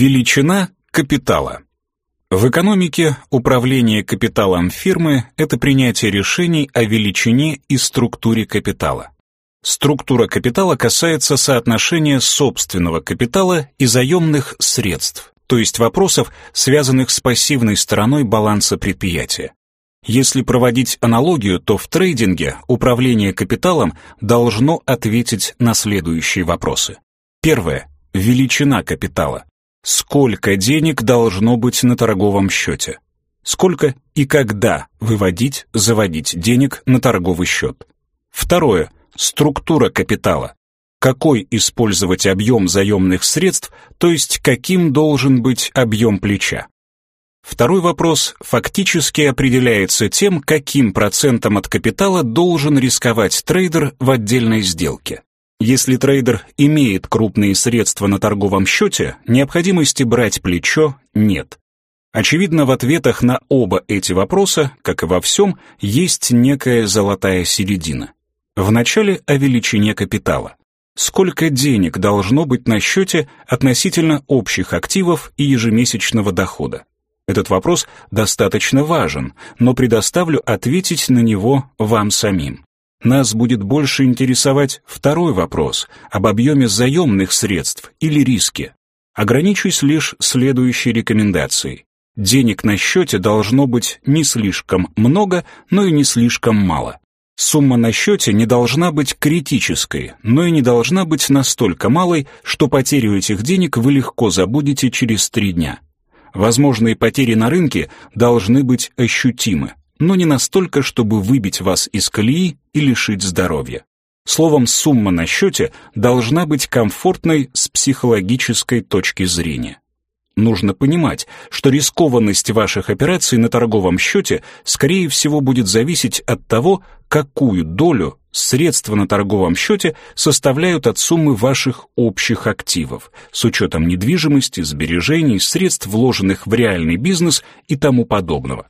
Величина капитала. В экономике управление капиталом фирмы – это принятие решений о величине и структуре капитала. Структура капитала касается соотношения собственного капитала и заемных средств, то есть вопросов, связанных с пассивной стороной баланса предприятия. Если проводить аналогию, то в трейдинге управление капиталом должно ответить на следующие вопросы. Первое. Величина капитала. Сколько денег должно быть на торговом счете? Сколько и когда выводить, заводить денег на торговый счет? Второе. Структура капитала. Какой использовать объем заемных средств, то есть каким должен быть объем плеча? Второй вопрос фактически определяется тем, каким процентом от капитала должен рисковать трейдер в отдельной сделке. Если трейдер имеет крупные средства на торговом счете, необходимости брать плечо нет. Очевидно, в ответах на оба эти вопроса, как и во всем, есть некая золотая середина. Вначале о величине капитала. Сколько денег должно быть на счете относительно общих активов и ежемесячного дохода? Этот вопрос достаточно важен, но предоставлю ответить на него вам самим. Нас будет больше интересовать второй вопрос об объеме заемных средств или риске. Ограничусь лишь следующей рекомендацией. Денег на счете должно быть не слишком много, но и не слишком мало. Сумма на счете не должна быть критической, но и не должна быть настолько малой, что потерю этих денег вы легко забудете через три дня. Возможные потери на рынке должны быть ощутимы но не настолько, чтобы выбить вас из колеи и лишить здоровья. Словом, сумма на счете должна быть комфортной с психологической точки зрения. Нужно понимать, что рискованность ваших операций на торговом счете скорее всего будет зависеть от того, какую долю средства на торговом счете составляют от суммы ваших общих активов, с учетом недвижимости, сбережений, средств, вложенных в реальный бизнес и тому подобного.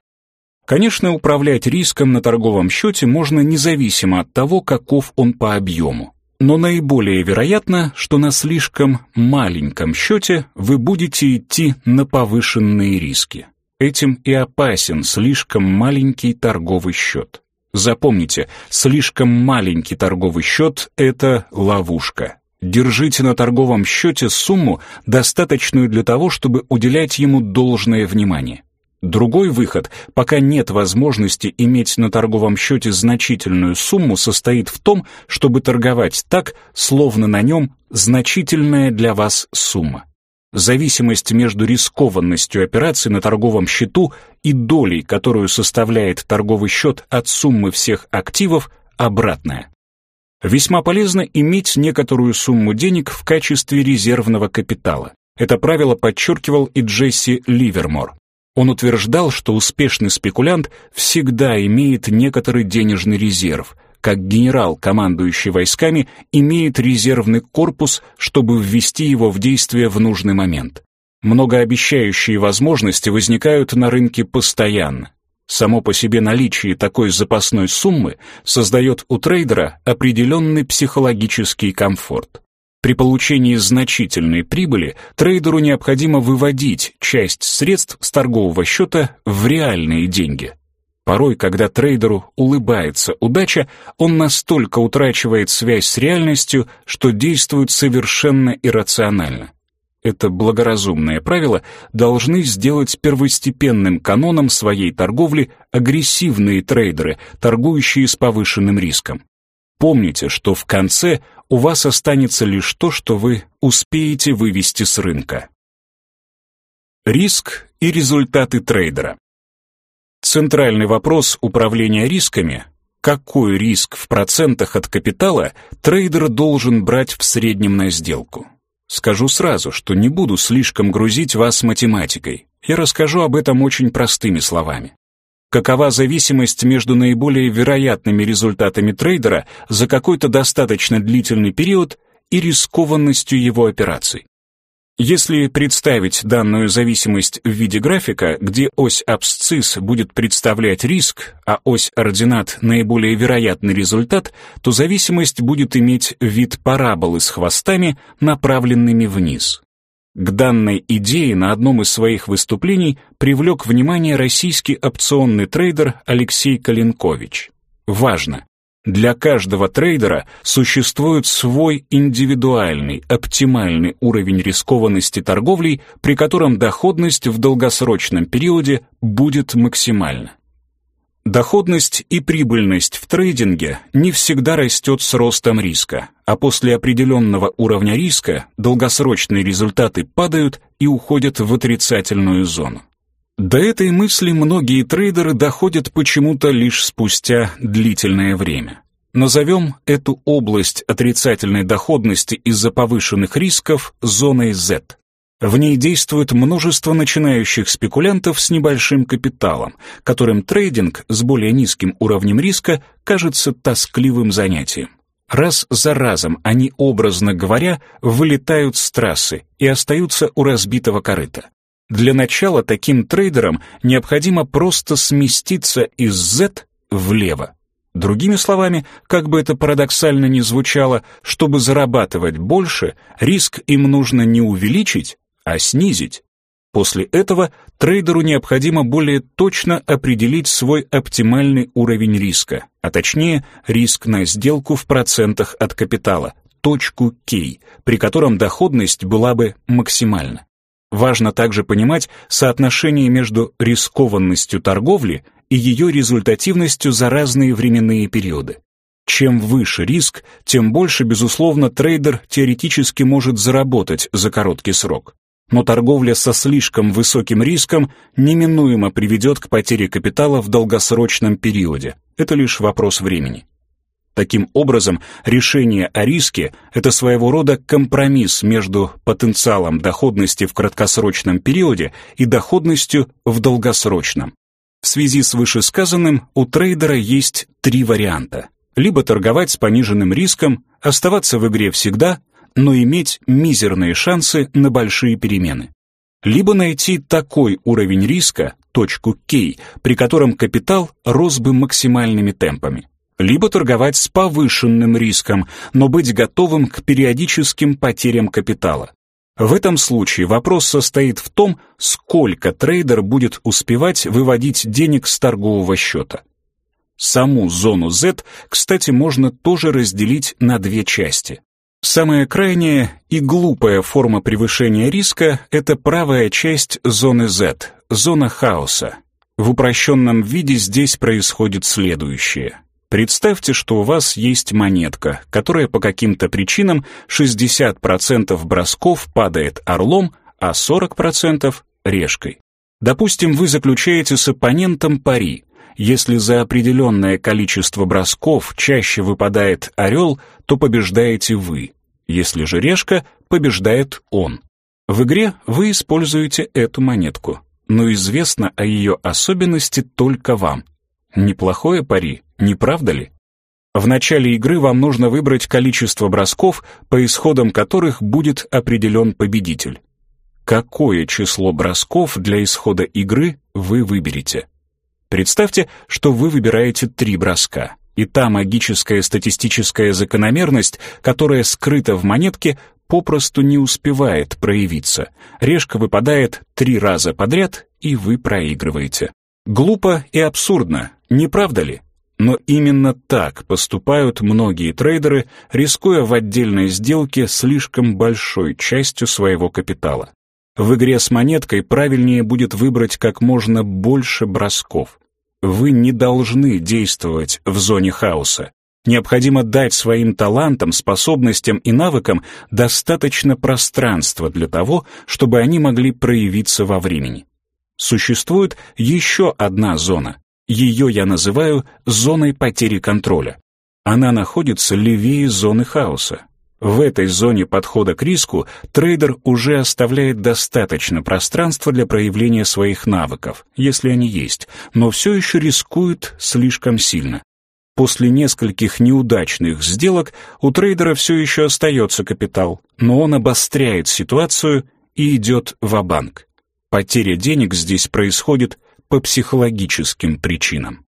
Конечно, управлять риском на торговом счете можно независимо от того, каков он по объему. Но наиболее вероятно, что на слишком маленьком счете вы будете идти на повышенные риски. Этим и опасен слишком маленький торговый счет. Запомните, слишком маленький торговый счет – это ловушка. Держите на торговом счете сумму, достаточную для того, чтобы уделять ему должное внимание. Другой выход, пока нет возможности иметь на торговом счете значительную сумму, состоит в том, чтобы торговать так, словно на нем значительная для вас сумма. Зависимость между рискованностью операций на торговом счету и долей, которую составляет торговый счет от суммы всех активов, обратная. Весьма полезно иметь некоторую сумму денег в качестве резервного капитала. Это правило подчеркивал и Джесси Ливермор. Он утверждал, что успешный спекулянт всегда имеет некоторый денежный резерв, как генерал, командующий войсками, имеет резервный корпус, чтобы ввести его в действие в нужный момент. Многообещающие возможности возникают на рынке постоянно. Само по себе наличие такой запасной суммы создает у трейдера определенный психологический комфорт. При получении значительной прибыли трейдеру необходимо выводить часть средств с торгового счета в реальные деньги. Порой, когда трейдеру улыбается удача, он настолько утрачивает связь с реальностью, что действует совершенно иррационально. Это благоразумное правило должны сделать первостепенным каноном своей торговли агрессивные трейдеры, торгующие с повышенным риском. Помните, что в конце у вас останется лишь то, что вы успеете вывести с рынка. Риск и результаты трейдера. Центральный вопрос управления рисками – какой риск в процентах от капитала трейдер должен брать в среднем на сделку? Скажу сразу, что не буду слишком грузить вас математикой. Я расскажу об этом очень простыми словами какова зависимость между наиболее вероятными результатами трейдера за какой-то достаточно длительный период и рискованностью его операций. Если представить данную зависимость в виде графика, где ось абсцисс будет представлять риск, а ось ординат — наиболее вероятный результат, то зависимость будет иметь вид параболы с хвостами, направленными вниз. К данной идее на одном из своих выступлений привлек внимание российский опционный трейдер Алексей Калинкович. Важно! Для каждого трейдера существует свой индивидуальный, оптимальный уровень рискованности торговлей, при котором доходность в долгосрочном периоде будет максимальна. Доходность и прибыльность в трейдинге не всегда растет с ростом риска, а после определенного уровня риска долгосрочные результаты падают и уходят в отрицательную зону. До этой мысли многие трейдеры доходят почему-то лишь спустя длительное время. Назовем эту область отрицательной доходности из-за повышенных рисков зоной Z. В ней действует множество начинающих спекулянтов с небольшим капиталом, которым трейдинг с более низким уровнем риска кажется тоскливым занятием. Раз за разом они, образно говоря, вылетают с трассы и остаются у разбитого корыта. Для начала таким трейдерам необходимо просто сместиться из Z влево. Другими словами, как бы это парадоксально ни звучало, чтобы зарабатывать больше, риск им нужно не увеличить, а снизить. После этого трейдеру необходимо более точно определить свой оптимальный уровень риска, а точнее риск на сделку в процентах от капитала, точку K, при котором доходность была бы максимальна. Важно также понимать соотношение между рискованностью торговли и ее результативностью за разные временные периоды. Чем выше риск, тем больше, безусловно, трейдер теоретически может заработать за короткий срок. Но торговля со слишком высоким риском неминуемо приведет к потере капитала в долгосрочном периоде. Это лишь вопрос времени. Таким образом, решение о риске — это своего рода компромисс между потенциалом доходности в краткосрочном периоде и доходностью в долгосрочном. В связи с вышесказанным у трейдера есть три варианта. Либо торговать с пониженным риском, оставаться в игре всегда, но иметь мизерные шансы на большие перемены. Либо найти такой уровень риска, точку K, при котором капитал рос бы максимальными темпами либо торговать с повышенным риском, но быть готовым к периодическим потерям капитала. В этом случае вопрос состоит в том, сколько трейдер будет успевать выводить денег с торгового счета. Саму зону Z, кстати, можно тоже разделить на две части. Самая крайняя и глупая форма превышения риска – это правая часть зоны Z, зона хаоса. В упрощенном виде здесь происходит следующее. Представьте, что у вас есть монетка, которая по каким-то причинам 60% бросков падает орлом, а 40% — решкой. Допустим, вы заключаете с оппонентом пари. Если за определенное количество бросков чаще выпадает орел, то побеждаете вы. Если же решка, побеждает он. В игре вы используете эту монетку, но известно о ее особенности только вам. Неплохое пари, не правда ли? В начале игры вам нужно выбрать количество бросков, по исходам которых будет определен победитель. Какое число бросков для исхода игры вы выберете? Представьте, что вы выбираете три броска, и та магическая статистическая закономерность, которая скрыта в монетке, попросту не успевает проявиться. Решка выпадает три раза подряд, и вы проигрываете. Глупо и абсурдно, не правда ли? Но именно так поступают многие трейдеры, рискуя в отдельной сделке слишком большой частью своего капитала. В игре с монеткой правильнее будет выбрать как можно больше бросков. Вы не должны действовать в зоне хаоса. Необходимо дать своим талантам, способностям и навыкам достаточно пространства для того, чтобы они могли проявиться во времени. Существует еще одна зона, ее я называю зоной потери контроля. Она находится левее зоны хаоса. В этой зоне подхода к риску трейдер уже оставляет достаточно пространства для проявления своих навыков, если они есть, но все еще рискует слишком сильно. После нескольких неудачных сделок у трейдера все еще остается капитал, но он обостряет ситуацию и идет в банк Потеря денег здесь происходит по психологическим причинам.